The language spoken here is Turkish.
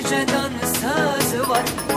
Yüceden söz var.